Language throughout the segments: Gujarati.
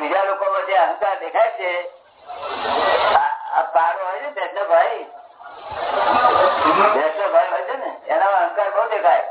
બીજા લોકોમાં જે અહંકાર દેખાય છે પારો હોય ને તેટલો ભાઈ હોય છે ને એના અહંકાર બહુ દેખાય.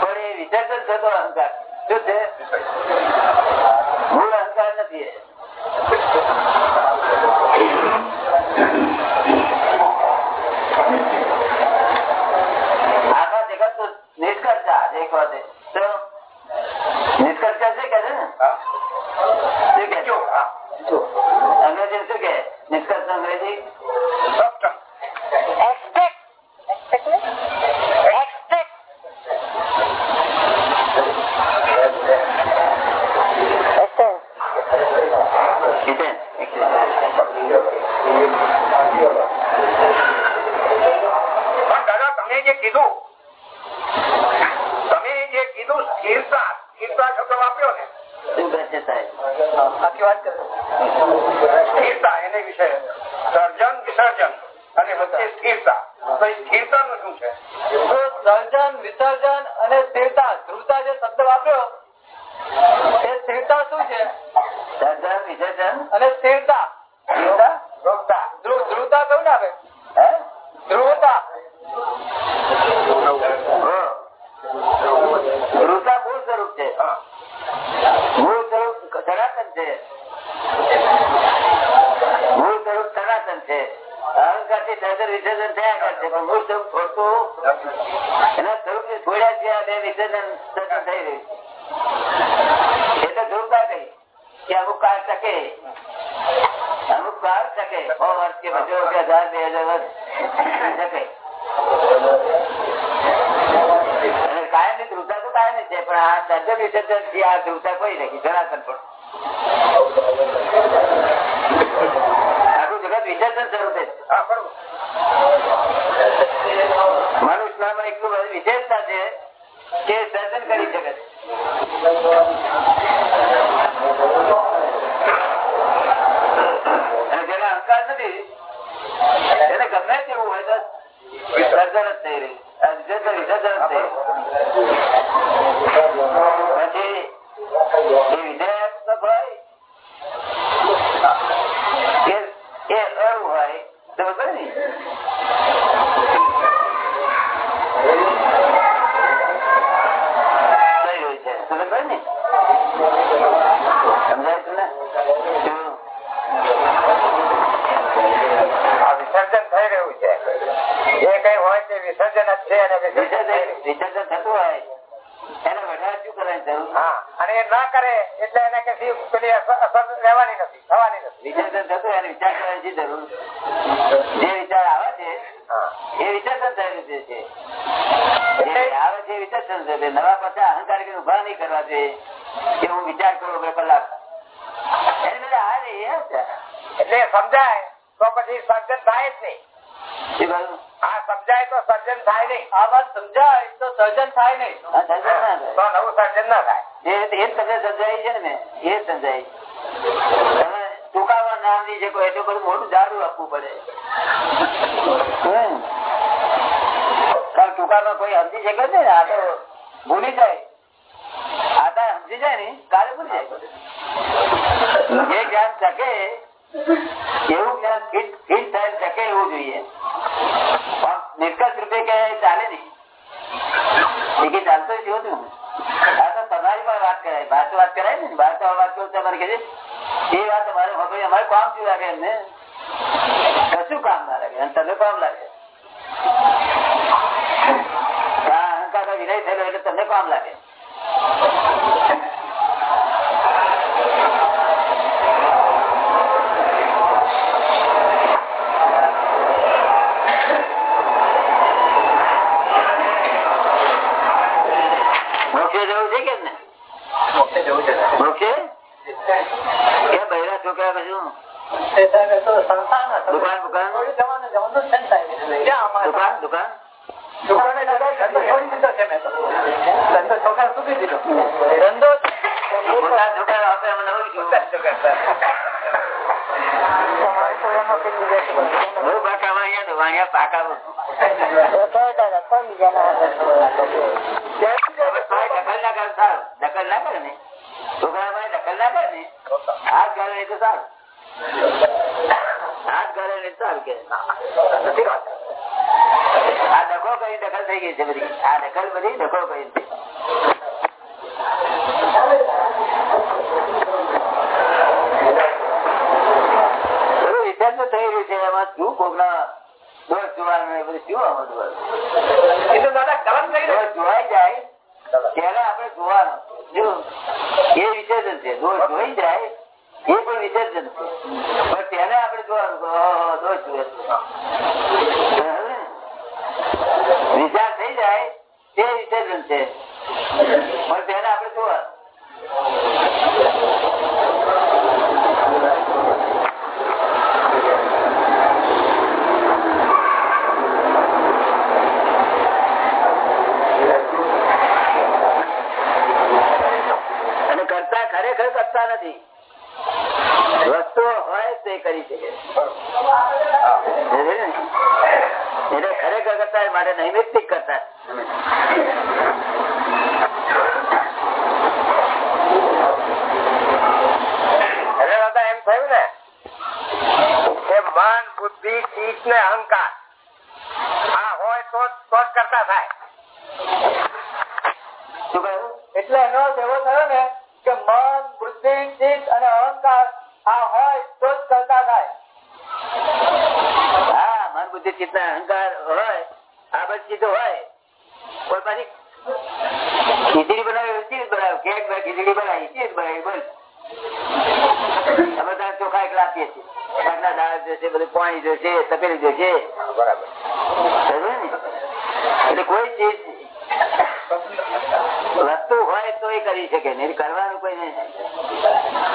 પણ એ વિસર્જન થતો અહંકાર. શું છે? અંગ્રેજી શું કે નિષ્કર્ષ અંગ્રેજી? કીધું તમે જે કીધું સ્થિરતા સ્થિરતા શબ્દ વાપર્યો ને શું કહે છે સાહેબ? સાચી વાત કરે. સ્થિરતા એને વિશે સર્જન વિસર્જન અને વચ્ચે સ્થિરતા. તો એ સ્થિરતાનું શું છે? તો સર્જન વિસર્જન અને સ્થિરતા ધ્રુવતા જે શબ્દ વાપર્યો એ સ્થિરતા શું છે? સર્જન વિસર્જન? અને સ્થિરતા સ્થિરતા? રોકતા ધ્રુવ ધ્રુવતા કયું ને આવે હે? ધ્રુવતા હો. ધ્રુવતા મૂળ સ્વરૂપ છે હા. મૂળ સ્વરૂપ સનાતન છે મૂળ સ્વરૂપ સનાતન છે અહંકારથી વિસર્જન થયા કરે પણ મૂળ સ્વરૂપ છોડતું એના સ્વરૂપ ને છોડ્યા છે બે વિસર્જન સર્જન થઈ રહ્યું એટલે ધ્રુવતા કહી કે અમુક કાળ ટકે. અમુક કાળ ટકે. સો વર્ષ કે બસો કે હજાર, બે હજાર વર્ષ ટકે. પણ આ સર્જન વિસર્જનથી આ ધ્રુવતા કોઈ નથી સનાતન પણ. વિસર્જન સ્વરૂપે છે. હા બરોબર મનુષ્યમાં એટલું બધું વિશેષતા છે કે સર્જન કરી શકે છે. અને જેને અહંકાર નથી એને ગમે તેવું હોય તો સર્જન જ થઈ રહ્યું આ વિસર્જન પડે ને સમજાય છે ને વિસર્જન થઈ રહ્યું છે. જે કઈ હોય તે વિસર્જન જ છે અને વિસર્જન થઈ વિસર્જન રહ્યું. વિસર્જન થતું હોય. એને વધારે શું કરવાની જરૂર? હા અને એ ના કરે એટલે એને પેલી અસર રહેવાની નથી થવાની નથી. વિસર્જન થતું હોય એને વિચાર કરવાની જરૂર? જે વિચાર આવે. એ વિસર્જન થયેલું છે. આવે છે એ છે. નવા પાછા અહંકાર કે ઊભા નહીં કરવા જોઈએ. કે હું વિચાર કરું બે કલાક. એને બધા આ રે એ એટલે સમજાય તો પછી સર્જન થાય જ નહીં. આ સમજાય તો સર્જન થાય નહીં. આ વાત સમજાય તો સર્જન થાય નહીં. સર્જન ના તો થાય. નવું સર્જન ના થાય. એ તમને સમજાય છે ને એ સમજાય તમે ટૂંકામાં નામ નહીં શકો એટલું બધું મોટું જાડું આપવું પડે. હમ. કારણ ટૂંકામાં કોઈ સમજી શકે છે ને? આ તો ભૂલી જાય. આ તો સમજી જાય ને? કાલે ભૂલી જાય. જે જ્ઞાન શકે એવું જ્ઞાન ફિટ ફિટ થાય શકે એવું જોઈએ. પણ નિષ્કર્ષ રૂપે કે ચાલે નહીં. એ કે ચાલતો જ હતું આ તો તમારી પણ વાત કરાય બહાર તો વાત કરાય ને? તો વાત કરું, તમારે કે એ વાત અમારે હવે અમારે કામ શું લાગે એમને? કશું કામ ના લાગે, અને તમને કામ લાગે. અહંકાર વિનય થયેલો એટલે તમને કામ લાગે. જવું છે કે કે બૈરા છોકરા કશું દુકાન દુકાન દુકાન દુકાન ધંધો મોટા છોકરા આપણે અમે નવું છું બહુ પાકા વાણિયા તો વાણિયા પાકા બહુ. દાદા કોણ બીજાના હવે ભાઈ દખલ ના કરે સારું દખલ ના કરે ને છોકરા નકલ આ ડખો કરી દખલ થઈ ગઈ છે આ દખલ બધી ડખો થઈ રહ્યું એમાં. શું કોક ના દોષ જોવાનું એ બધું શું આમાં જોવાનું? એ તો જાય. ત્યારે આપણે જોવાનું. એ વિસર્જન છે. દોષ જોઈ જાય, એ પણ વિસર્જન છે. પણ તેને આપણે જોવાનું દોષ જુએ? વિચાર થઈ જાય, તે વિસર્જન છે. પણ તેને આપણે જોવાનું અને કરતા ખરેખર કરતા નથી વસ્તુઓ હોય તે કરી શકે સમજે ને? એટલે ખરેખર કરતા હોય માટે નૈમિત્તિક કરતા એટલે એમ થયું ને કે મન બુદ્ધિ ચિત્ત ને અહંકાર આ હોય તો જ- તો જ કરતા થાય. એટલે એનો એવો થયો ને કે મન બુદ્ધિ ચિત્ત અને અહંકાર આ હોય તો જ કરતા થાય. હા મન બુદ્ધિ ચિત્ત ના અહંકાર હોય હોય પાછી ખીચડી બનાવી ચીજ બનાવ્યું કેક ખીચડી બનાવી ચીજ બનાવી બસ. અમે ત્યાં ચોખા એકલા આપીએ છીએ. શાકના દાળ જોશે બધું પાણી જોશે તપેલી જોશે. બરાબર. એટલે કોઈ ચીજ વસ્તુ હોય તો એ કરી શકે નહીં. કરવાનું કોઈ નહીં.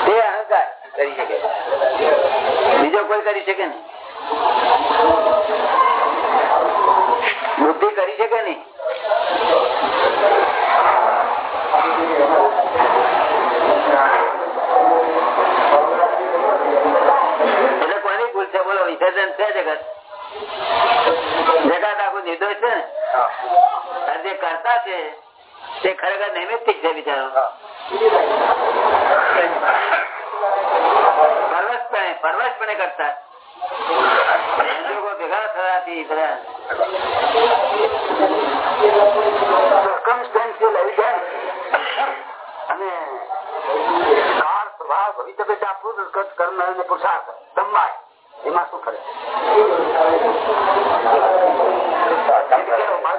તે અહંકાર. કરી શકે. બીજો કોઈ કરી શકે નહીં. બુદ્ધિ કરી શકે નહીં? એટલે કોની ભૂલ છે? બોલો વિસર્જન છે જગત? જગત આખું નિર્દોષ છે ને? અને જે કરતા છે તે ખરેખર નૈમિત્તિક છે બિચારો. પરવશપણે પરવશપણે કરતા. સંજોગો ભેગા થવાથી બધા circumstantial evidence. અને કાળ સ્વભાવ ભવિષ્ય પેટા પૂર્વ કર્મ અને પુરુષાર્થ. સંભાળ એમાં શું ફરક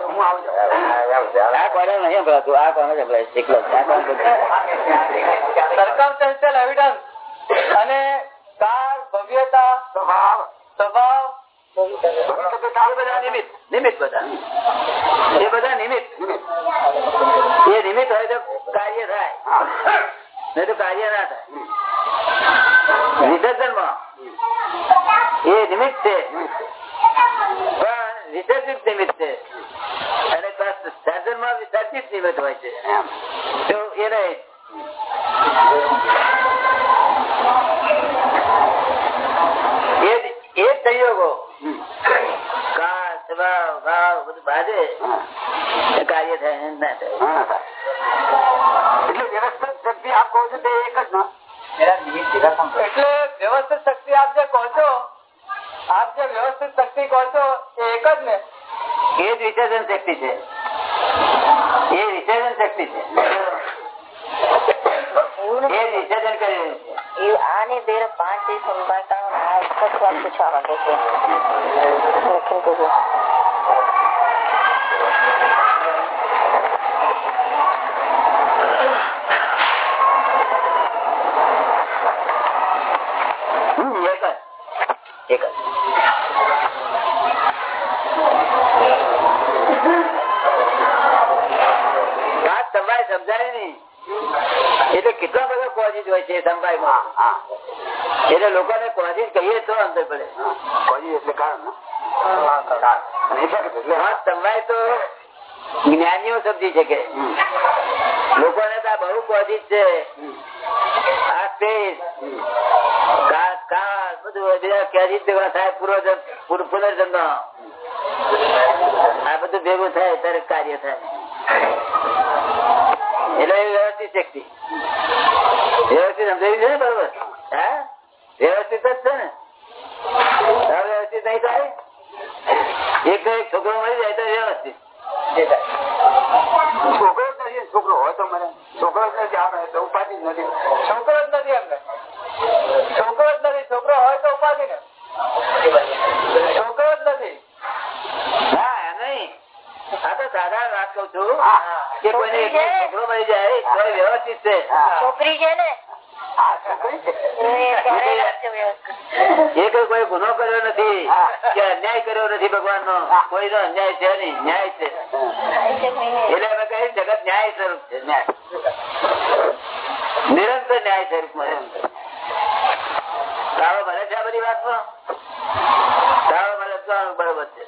હું આવી આ કોને નહીં સંભળાતું આ કોને સંભળાય છે? આ કોણ બોલતું? સરકમસ્ટેન્શિયલ એવિડન્સ નિમિત્ત બધા. એ બધા નિમિત્ત. એ નિમિત્ત હોય તો કાર્ય થાય. નહીં તો કાર્ય ના થાય. વિસર્જનમાં. એ નિમિત્ત છે. પણ વિસર્જિત નિમિત્ત છે. અને સર્જનમાં વિસર્જિત નિમિત્ત હોય છે. તો એ નહીં એ જ- એ જ સંયોગો કાળ સ્વભાવ ભાવ બધું બાજે એ કાર્ય થાય ને ના થાય એટલે વ્યવસ્થિત શક્તિ આપ કહો છો એક જ ના એટલે વ્યવસ્થિત શક્તિ આપ જે કહો છો આપ જે વ્યવસ્થિત શક્તિ કહો છો એ એક જ ને? એ જ વિસર્જન શક્તિ છે. એ વિસર્જન શક્તિ છે. એ વિસર્જન કરી રહ્યું છે. એ આને બેરે પાંચ દિવસ વાત પૂછવા માંગે છે લખીને કહેજો. હમ, એક જ એક જ વાત સમવાય સમજાય નહીં. એટલે કેટલા બધા કોઝિસ હોય છે સમવાયમાં એટલે લોકોને કોઝિસ કહીએ તો અંદર પડે. કોઝિસ એટલે કારણ તો જ્ઞાનીઓ સમજી શકે. લોકોને તો આ બહુ કોઝિસ છે. આ સ્પેસ કાળ બધું બધા ક્યાંથી ભેગા થાય? પૂર્વ- પુનર્જન્મ. આ બધું ભેગું થાય ત્યારે કાર્ય થાય. એટલે એ વ્યવસ્થિત શક્તિ. વ્યવસ્થિત સમજાવી છે ને બરોબર? હા? વ્યવસ્થિત જ છે ને? અવ્યવસ્થિત નહીં થાય? એક એક છોકરો મળી જાય તો વ્યવસ્થિત. છોકરો જ નથી છોકરો હોય તો મને. છોકરો જ નથી, આપણે તો ઉપાધિ નથી. છોકરો જ નથી એમને છોકરો જ નથી છોકરો હોય તો ઉપાધિ ને છોકરો જ નથી હા એને છોકરી છે છોકરો મળી જાય તો એ વ્યવસ્થિત છે છોકરી છે ને? એ કઈ કોઈ ગુનો કર્યો નથી કે અન્યાય કર્યો નથી ભગવાન નો કોઈ નો અન્યાય છે નહીં ન્યાય છે. એટલે અમે કહી જગત ન્યાય સ્વરૂપ છે ન્યાય. નિરંતર ન્યાય સ્વરૂપમાં તારો ભલે છે આ બધી વાતમાં? તારો ભલે બરોબર છે.